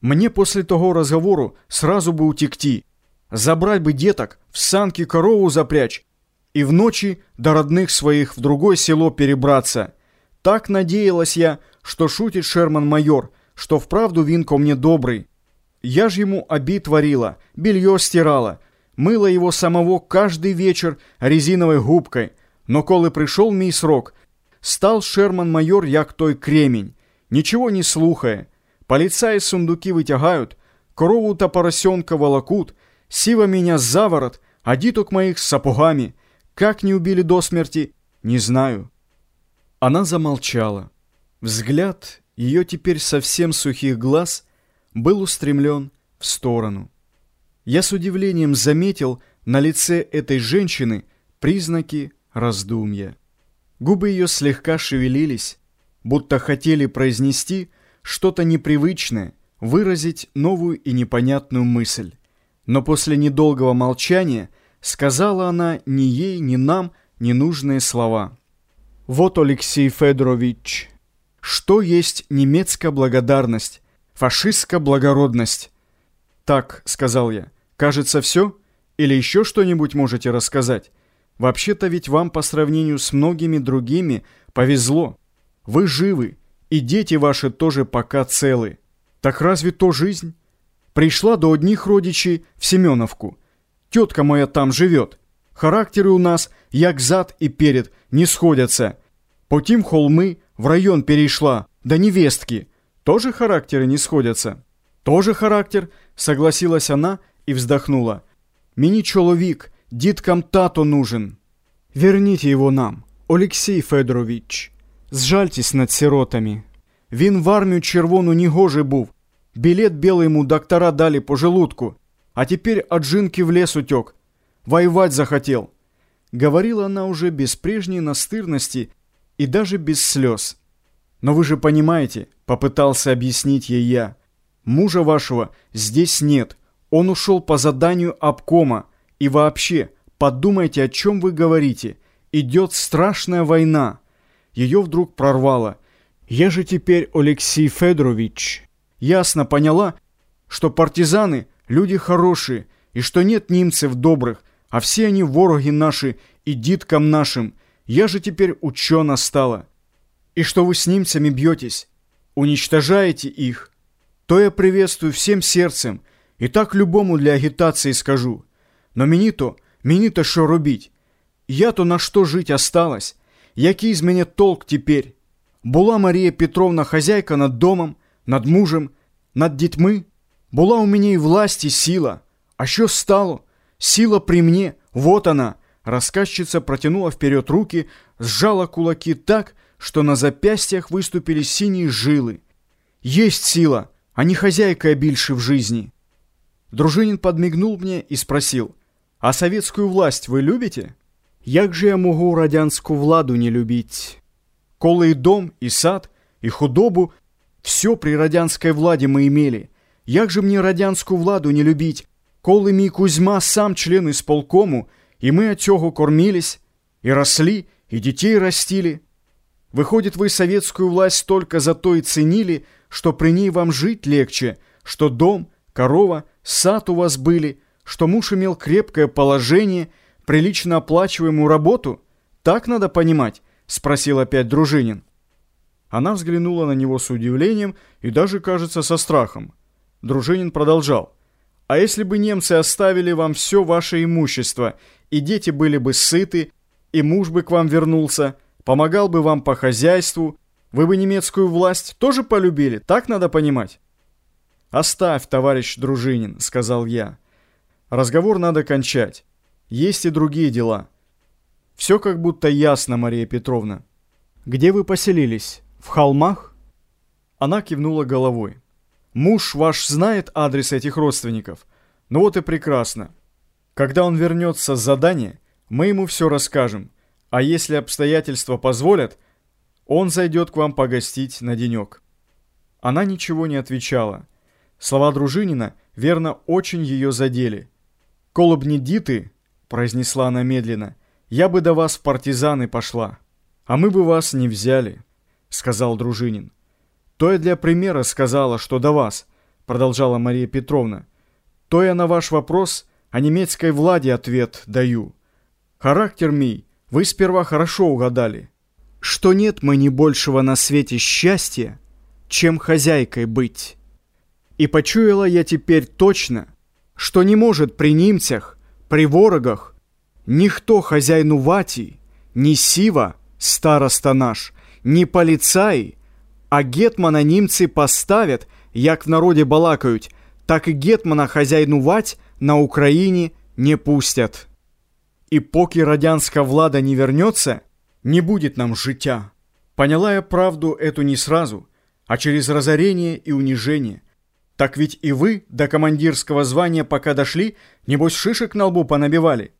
Мне после того разговору сразу бы утекти. Забрать бы деток, в санки корову запрячь и в ночи до родных своих в другое село перебраться. Так надеялась я, что шутит Шерман-майор, что вправду він ко мне добрый. Я ж ему обид творила, белье стирала, мыла его самого каждый вечер резиновой губкой. Но коли пришел мій срок, стал Шерман-майор як той кремень, ничего не слухая. Полицаи сундуки вытягают, корову та поросенка волокут, сива меня за ворот, а диток моих с сапогами. Как не убили до смерти, не знаю. Она замолчала. Взгляд ее теперь совсем сухих глаз был устремлен в сторону. Я с удивлением заметил на лице этой женщины признаки раздумья. Губы ее слегка шевелились, будто хотели произнести что-то непривычное, выразить новую и непонятную мысль. Но после недолгого молчания сказала она ни ей, ни нам ненужные слова. «Вот, Алексей Федорович, что есть немецкая благодарность, фашистская благородность?» «Так», — сказал я, — «кажется, все? Или еще что-нибудь можете рассказать? Вообще-то ведь вам по сравнению с многими другими повезло. Вы живы, и дети ваши тоже пока целы. Так разве то жизнь? Пришла до одних родичей в Семеновку. Тетка моя там живет. Характеры у нас, як зад и перед, не сходятся. Потім холмы в район перешла, да невестки. Тоже характеры не сходятся? Тоже характер, согласилась она и вздохнула. Мені чоловік, діткам тато нужен. Верните его нам, Олексій Федорович. Зжальтесь над сиротами. Він в армію червону негоже був. Білет білий йому доктора дали по желудку. А теперь от жинки в лес утек. Воевать захотел. Говорила она уже без прежней настырности и даже без слез. Но вы же понимаете, попытался объяснить ей я. Мужа вашего здесь нет. Он ушел по заданию обкома. И вообще, подумайте, о чем вы говорите. Идет страшная война. Ее вдруг прорвало. Я же теперь, Алексей Федорович, ясно поняла, что партизаны – люди хорошие, и что нет немцев добрых, а все они вороги наши и диткам нашим. Я же теперь учена стала. И что вы с немцами бьетесь, уничтожаете их, то я приветствую всем сердцем и так любому для агитации скажу. Но мені-то, мені-то що робить? Я-то на что жить осталась? Який з мене толк теперь? Була Марія Петровна хозяйка над домом, над мужем, над дітьми? Була у меня и власть, и сила. А что стало? Сила при мне, вот она. Рассказчица протянула вперед руки, сжала кулаки так, что на запястьях выступили синие жилы. Есть сила, а не хозяйка більше в жизни. Дружинин подмигнул мне и спросил, «А советскую власть вы любите?» «Як же я могу радянскую владу не любить?» Коли и дом, и сад, и худобу, все при радянской владе мы имели. Як же мне радянскую владу не любить, коли мій Кузьма сам член исполкому, и мы от цього кормились, и росли, и детей растили. Выходит, вы советскую власть только за то и ценили, что при ней вам жить легче, что дом, корова, сад у вас были, что муж имел крепкое положение, прилично оплачиваемую работу? Так надо понимать, спросил опять Дружинин. Она взглянула на него с удивлением и даже, кажется, со страхом. Дружинин продолжал. А если бы немцы оставили вам все ваше имущество, и дети были бы сыты, и муж бы к вам вернулся, помогал бы вам по хозяйству, вы бы немецкую власть тоже полюбили, так надо понимать? «Оставь, товарищ Дружинин», — сказал я. «Разговор надо кончать. Есть и другие дела». «Все как будто ясно, Мария Петровна». «Где вы поселились? В холмах?» Она кивнула головой. Муж ваш знает адрес этих родственников? Ну вот и прекрасно. Когда он вернется с задания, мы ему все расскажем. А если обстоятельства позволят, он зайдет к вам погостить на денек». Она ничего не отвечала. Слова Дружинина, верно, очень ее задели. «Колобни диты», — произнесла она медленно, — «я бы до вас в партизаны пошла, а мы бы вас не взяли», — сказал Дружинин. То я для примера сказала, что до вас. продолжала Мария Петровна, то я на ваш вопрос о немецкой владе ответ даю. Характер мій вы сперва хорошо угадали, что нет мы не большего на свете счастья, чем хозяйкой быть. И почуяла я теперь точно, что не может при немцах, при ворогах, ніхто хазяйну ваті, ні сіва, староста наш, ні поліцаї, а гетмана німці поставят, як в народі балакають, так і гетмана хазяйну вать на Україні не пустят. И поки радянская влада не вернется, не будет нам життя. Поняла я правду эту не сразу, а через разорение и унижение. так ведь и вы до командирского звания пока дошли, небось шишек на лбу понабивали.